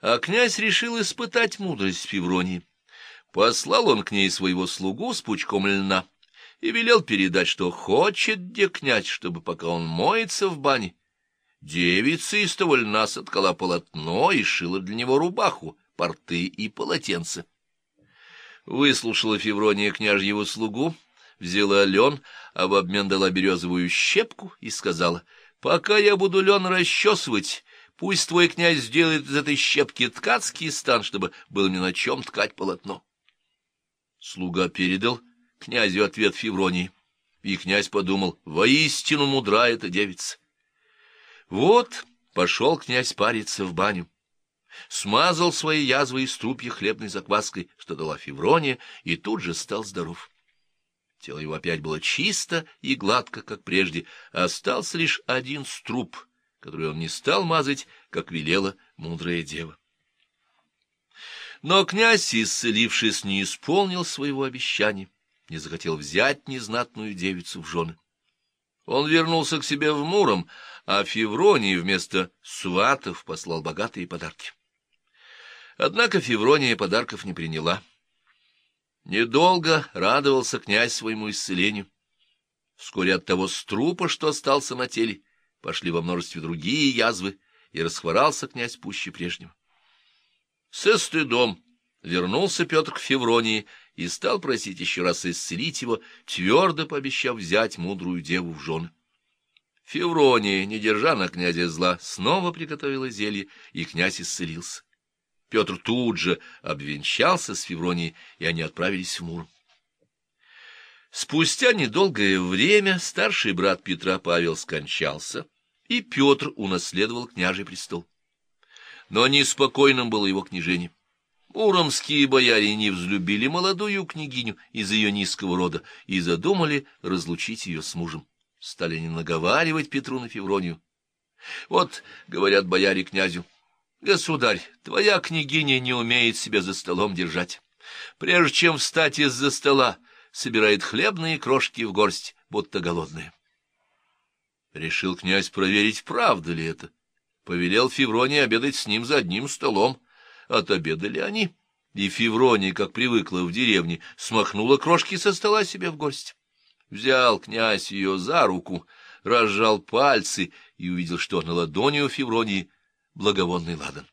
А князь решил испытать мудрость Февронии. Послал он к ней своего слугу с пучком льна и велел передать, что хочет где князь, чтобы пока он моется в бане, девица из того льна соткала полотно и шила для него рубаху, порты и полотенце. Выслушала Феврония княжьего слугу, взяла лен, а в обмен дала березовую щепку и сказала, «Пока я буду лен расчесывать, пусть твой князь сделает из этой щепки ткацкий стан, чтобы было мне на чем ткать полотно». Слуга передал князю ответ Февронии, и князь подумал, «Воистину мудра эта девица». Вот пошел князь париться в баню смазал свои язвы и струпья хлебной закваской, что дала Феврония, и тут же стал здоров. Тело его опять было чисто и гладко, как прежде, остался лишь один струп, который он не стал мазать, как велела мудрая дева. Но князь, исцелившись, не исполнил своего обещания, не захотел взять незнатную девицу в жены. Он вернулся к себе в Муром, а Февронии вместо сватов послал богатые подарки. Однако Феврония подарков не приняла. Недолго радовался князь своему исцелению. Вскоре от того струпа, что остался на теле, пошли во множестве другие язвы, и расхворался князь пуще прежнего. Со стыдом вернулся Петр к Февронии и стал просить еще раз исцелить его, твердо пообещав взять мудрую деву в жены. Феврония, не держа на князя зла, снова приготовила зелье, и князь исцелился. Петр тут же обвенчался с Февронией, и они отправились в Мур. Спустя недолгое время старший брат Петра Павел скончался, и Петр унаследовал княжий престол. Но неспокойным было его княжение. Муромские бояре не взлюбили молодую княгиню из ее низкого рода и задумали разлучить ее с мужем. Стали не наговаривать Петру на Февронию. Вот, говорят бояре князю, — Государь, твоя княгиня не умеет себя за столом держать. Прежде чем встать из-за стола, собирает хлебные крошки в горсть, будто голодная. Решил князь проверить, правда ли это. Повелел Февронии обедать с ним за одним столом. Отобедали они, и Феврония, как привыкла в деревне, смахнула крошки со стола себе в горсть. Взял князь ее за руку, разжал пальцы и увидел, что на ладони у Февронии благовонный ладан.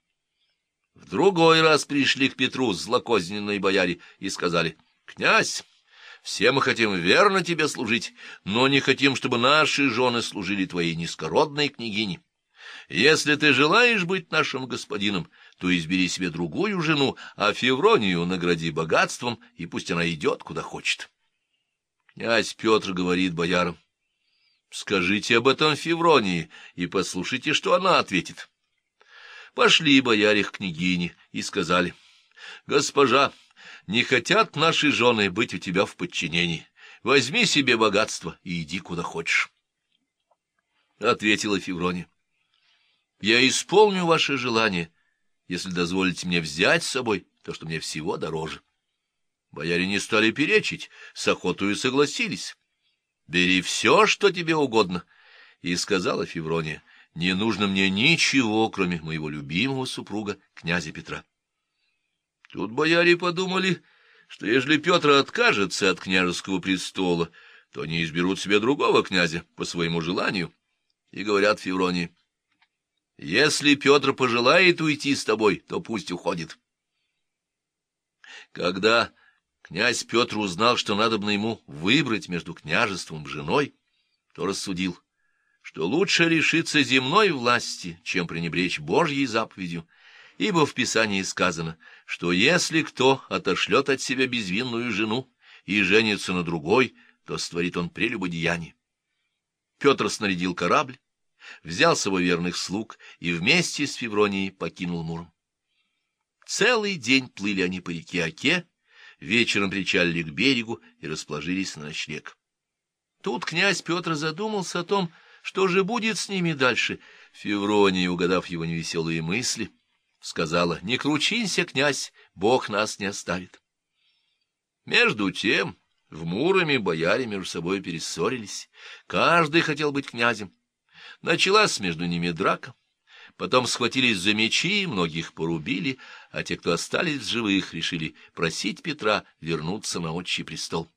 В другой раз пришли к Петру злокозненные бояре и сказали, «Князь, все мы хотим верно тебе служить, но не хотим, чтобы наши жены служили твоей низкородной княгине. Если ты желаешь быть нашим господином, то избери себе другую жену, а Февронию награди богатством, и пусть она идет, куда хочет». Князь Петр говорит боярам, «Скажите об этом Февронии и послушайте, что она ответит». Пошли бояре к княгине и сказали, «Госпожа, не хотят наши жены быть у тебя в подчинении. Возьми себе богатство и иди куда хочешь». Ответила Феврония, «Я исполню ваше желание, если дозволите мне взять с собой то, что мне всего дороже». Бояре не стали перечить, с охотою согласились. «Бери все, что тебе угодно», — и сказала Феврония, — не нужно мне ничего, кроме моего любимого супруга, князя Петра. Тут бояре подумали, что ежели Петр откажется от княжеского престола, то они изберут себе другого князя по своему желанию, и говорят Февронии, «Если Петр пожелает уйти с тобой, то пусть уходит». Когда князь Петр узнал, что надо бы ему выбрать между княжеством и женой, то рассудил, что лучше решиться земной власти, чем пренебречь Божьей заповедью, ибо в Писании сказано, что если кто отошлет от себя безвинную жену и женится на другой, то створит он прелюбодеяние. Петр снарядил корабль, взял с собой верных слуг и вместе с Февронией покинул Муром. Целый день плыли они по реке Оке, вечером причалили к берегу и расположились на ночлег. Тут князь Петр задумался о том, что же будет с ними дальше? Феврония, угадав его невеселые мысли, сказала, «Не кручинься, князь, Бог нас не оставит». Между тем в Муроме бояре между собой перессорились. Каждый хотел быть князем. Началась между ними драка. Потом схватились за мечи, многих порубили, а те, кто остались в живых, решили просить Петра вернуться на отчий престол.